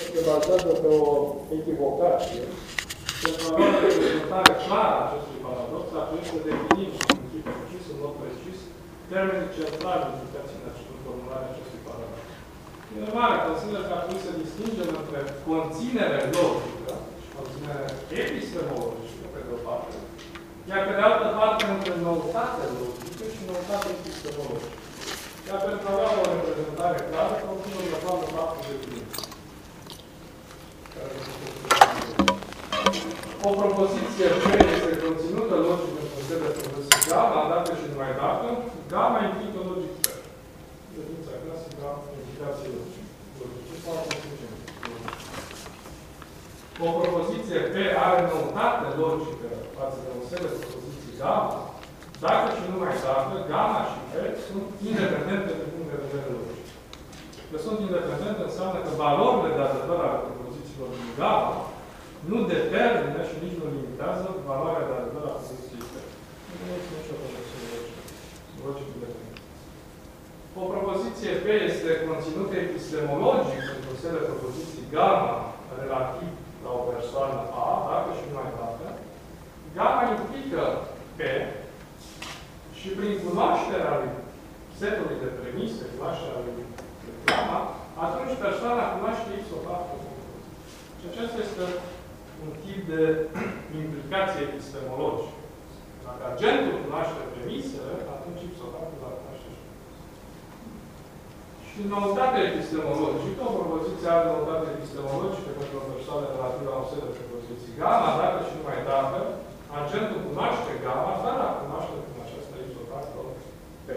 se bazează pe o echivocație. Pentru a avea o reprezentare clară a acestui paradox, ar trebui să definim în chip precis, în mod precis, termenii centrali implicați în această formulare acestui paradox. În urmare, consider că ar trebui să distingem între conținere logică și conținere epistemologică, pe de o parte, iar pe de altă parte între noutate logică și noutate epistemologică. Iar pentru a avea o reprezentare clară, O propoziție P este conținută logic într-un set de propoziții gamma, dacă și numai dacă, gamma implică logic P. Definiția clasică a implicației logice. Logice sau consecințe. O propoziție P are noutate logică față de un set de propoziții gamma, dacă și numai dacă, gamma și P sunt independente din punct de vedere logic. Că sunt independente înseamnă că valorile de adevăr ale propozițiilor din gamma nu determină și nici nu limitează valoarea de adevăr a propoziției P. Nu este nicio propoziție logică. Logic independent. O propoziție P este conținută epistemologic într-un set de propoziții gamma relativ la o persoană A, dacă și numai dacă, gamma implică P și prin cunoașterea lui setului de premise, cunoașterea lui gamma, atunci persoana cunoaște ipso facto. Și acesta este un tip de implicație epistemologică. Dacă agentul cunoaște premisele, atunci ipso facto va cunoaște și și noutate epistemologică, o propoziție are noutate epistemologică pentru o persoană relativă la un set de propoziții gamma, dacă și numai dacă, agentul cunoaște gamma, fără a cunoaște prin aceasta ipso facto P.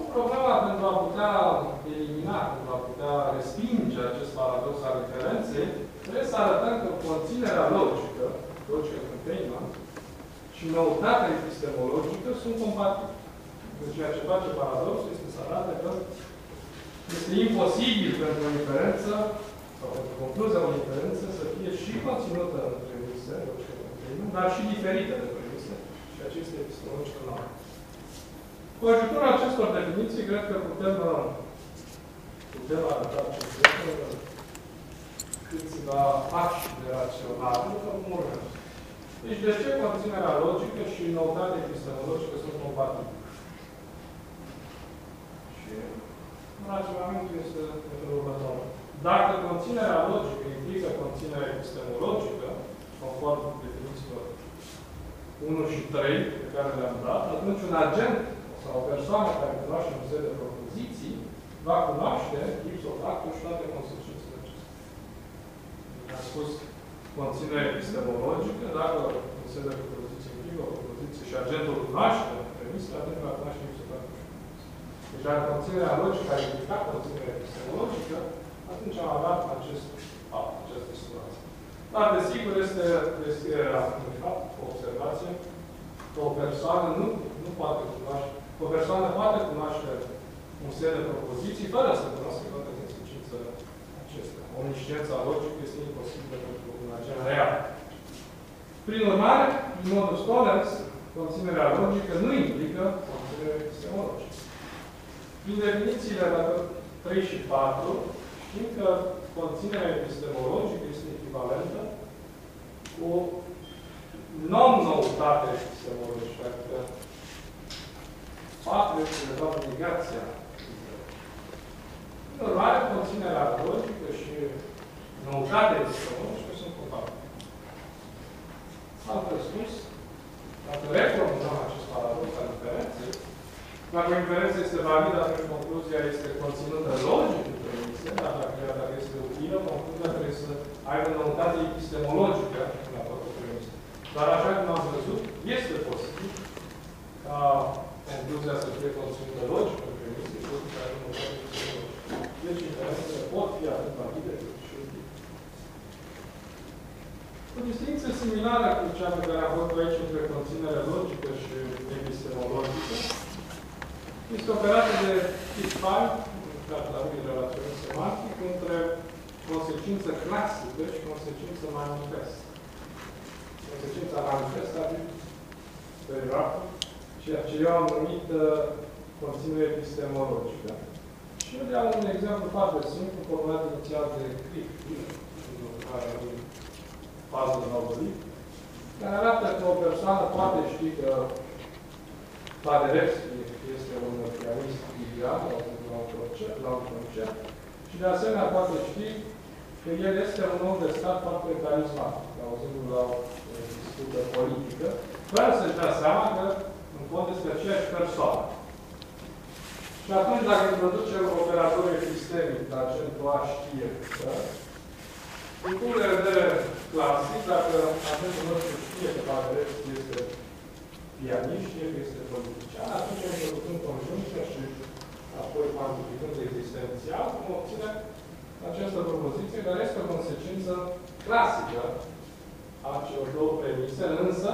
O problemă pentru a putea elimina, pentru a putea respinge acest paradox al diferenței, trebuie să arătăm că conținerea logică, logică containment, și noutatea epistemologică sunt compatibile. Deci ceea ce face paradoxul este să arate că este imposibil pentru o inferență sau pentru concluzia unei inferențe să fie și conținută în premise, dar și diferită de premise, și aceste epistemologică nu Cu ajutorul acestor definiții, cred că putem, putem arăta acest lucru câțiva pași de raționare, cum urmează. Deci, de ce conținerea logică și noutatea epistemologică sunt compatibile? raționamentul este felul următor. Dacă conținerea logică implică conținerea epistemologică, conform definițiilor 1 și 3 pe care le-am dat, atunci un agent sau o persoană care cunoaște un set de propoziții va cunoaște ipso facto și toate consecințele acestea. Am spus conținerea epistemologică, dacă un set de propoziții implică o propoziție și agentul cunoaște premisele, atunci va cunoaște ipso facto deci dacă conținerea logică ar implica conținerea epistemologică, atunci am avea acest fapt, această situație. Dar, desigur, este descrierea unui fapt, o observație, că o persoană nu, nu poate cunoaște, o persoană poate cunoaște un set de propoziții fără să cunoască toate consecințele acestea. Omnisciența logică este imposibilă pentru un agent real. Prin urmare, în modul Stolens, conținerea logică nu implică conținerea epistemologică. Prin definițiile dacă 3 și 4, știm că conținerea epistemologică este echivalentă cu non-noutate epistemologică, adică 4 este de fapt negația. În urmare, conținerea logică și noutatea epistemologică sunt compatibile. Altfel spus, dacă reformulăm acest paradox al diferenței, dacă o inferență este validă, atunci concluzia este conținută logic în premise, dar dacă, dacă este utilă, concluzia trebuie să aibă noutate epistemologică în raport cu premise. Dar așa cum am văzut, este posibil ca concluzia să fie conținută logic în premise și să aibă noutate epistemologică. Deci inferențele pot fi atât valide cât și utile. O distinție similară cu cea pe care am văzut aici între conținere logică și epistemologică este operată de tip 5, dat la lui relaționist semantic, între consecință clasică și consecință manifestă. Consecința manifestă adică derivatul, ceea ce eu am numit uh, conținere epistemologică. Și Și eu iau un exemplu foarte simplu, formulat inițial de CRIP, care e fază de algoritm, care arată că o persoană poate ști că Paderewski este un pianist ideal la un concert, la un concert și de asemenea poate ști că el este un om de stat foarte carismatic, auzindu-l la o discută politică, fără să-și dea seama că, în fond, este aceeași persoană. Și atunci, dacă introducem operatorul epistemic la centru A știe că, din punct de vedere clasic, dacă agentul nostru știe că Paderewski este pianist, știe că este politician, atunci introducând conjuncția și apoi cuantificând existențial, vom obține această propoziție, care este o consecință clasică a celor două premise, însă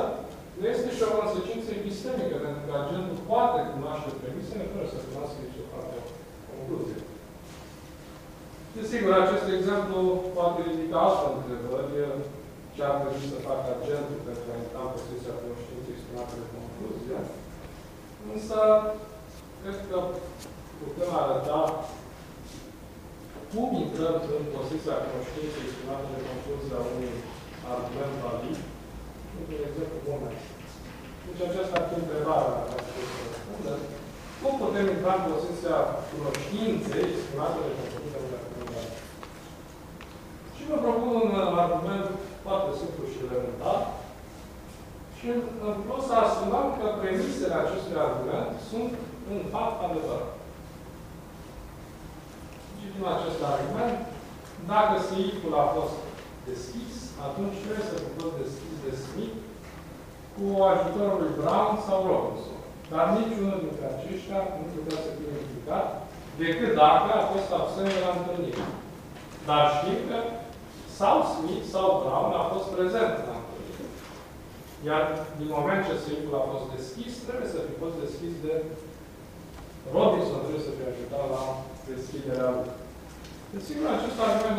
nu este și o consecință epistemică, pentru că agentul poate cunoaște premisele fără să cunoască nici o parte concluzie. Desigur, acest exemplu poate ridica alte întrebări ce ar trebui să facă agentul pentru a intra în poziția cunoștinței exprimate de concluzie, însă cred că putem arăta cum intrăm în poziția cunoștinței exprimate de concluzia unui argument valid, într-un exemplu moment. Deci aceasta ar fi întrebarea la care trebuie să răspundem. Cum putem intra în poziția cunoștinței exprimate de concluzia unui argument valid? Și vă propun un argument foarte simplu și elementar. Și în plus să asumăm că premisele acestui argument sunt în fapt adevărate citim acest argument, dacă seiful a fost deschis, atunci trebuie să fi fost deschis de Smith cu ajutorul lui Brown sau Robinson. Dar niciunul dintre aceștia nu putea să fie implicat decât dacă a fost absent de la întâlnire. Dar știm că sau Smith sau Brown a fost prezent la întâlnire. Iar din moment ce seiful a fost deschis, trebuie să fi fost deschis de Robinson, trebuie să fie ajutat la deschiderea lui. Desigur, acest argument